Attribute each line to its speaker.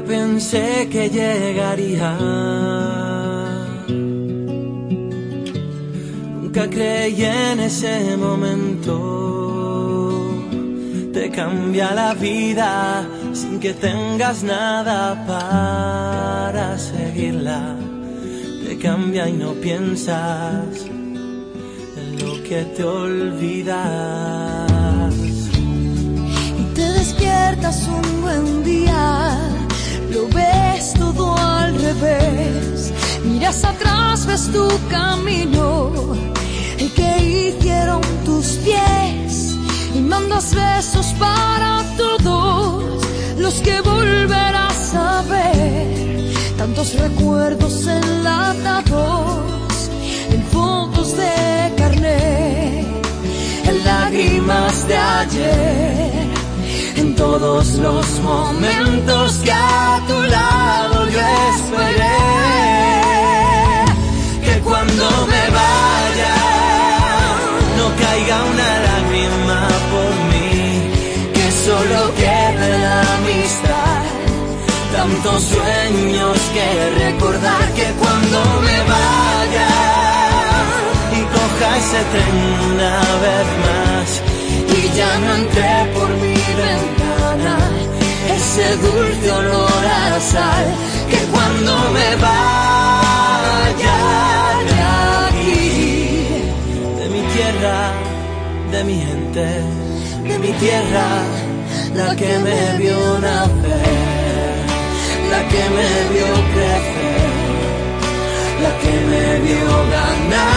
Speaker 1: pensé que llegaría. Nunca creí en ese momento. Te cambia la vida sin que tengas nada para seguirla. Te cambia y no piensas en lo que te olvidas.
Speaker 2: Miras atrás, ves tu camino, el que hicieron tus pies. Y mandas besos para todos los que volverás a ver. Tantos recuerdos enlatados en fotos de carnet, en lágrimas de ayer, en todos los momentos que a tu lado yo esperé.
Speaker 1: Tantos sueños que recordar que cuando me vaya y coja ese tren una vez más y ya no entré por mi ventana ese dulce olor a sal que cuando me vaya de aquí de mi tierra de mi gente de mi tierra la que me vio nacer la que me vio crecer la que me vio ganar